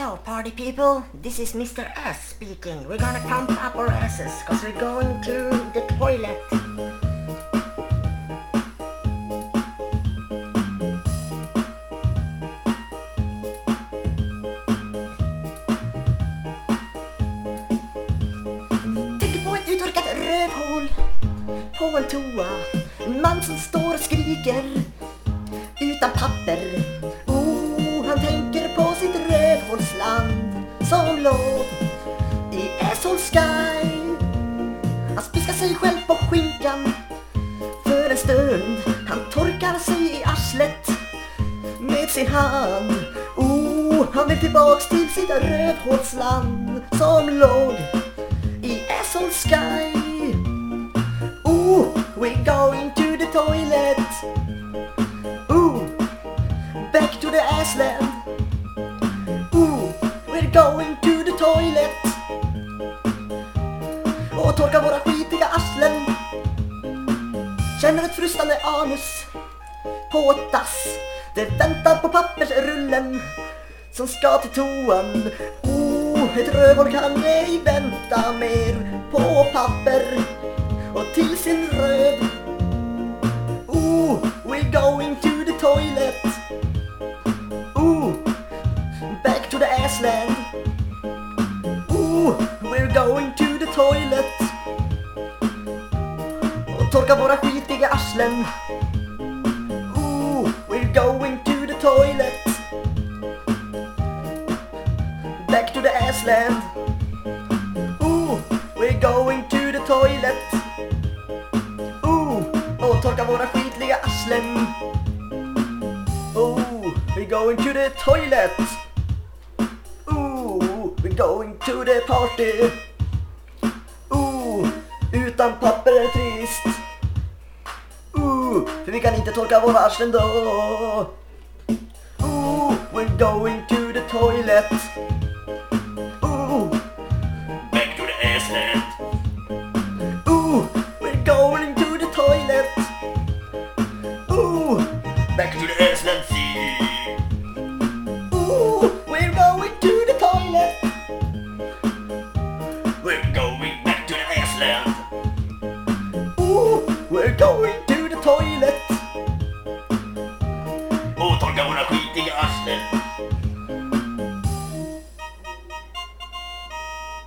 Hello, party people. This is Mr. S speaking. We're gonna pump up our asses because we're going to the toilet. Tänk på ett uttorkat rövhål på en toa. En man som står och skriker utan papper. Rövhålsland som låg i Asshole Sky. Han spiskar sig själv på skinkan för en stund. Han torkar sig i arslet med sin hand. Oh, han vill tillbaks till sitt rövhålsland som låg i Asshole Sky. Oh, we're going to the toilet. Oh, back to the assland. Och torka våra skitiga arslen. Känner ett frustande anus på ett dass. Det väntar på pappersrullen som ska till toan. Oh, ett rövhål kan ej vänta mer på papper och till sin röv. Oh, we're going to the toilet. Oh, back to the assland. Oh, we're going to the toilet. Och torka våra skitiga arslen. Ooh, we're going to the toilet. Back to the Iceland. Ooh, we're going to the toilet. Ooh, och torka våra skitliga arslen. Ooh, we're going to the toilet. Ooh, we're going to the party. Utan papper är det trist. Ooh, för vi kan inte torka våra arslen då. Ooh, we're going to the toilet. তুই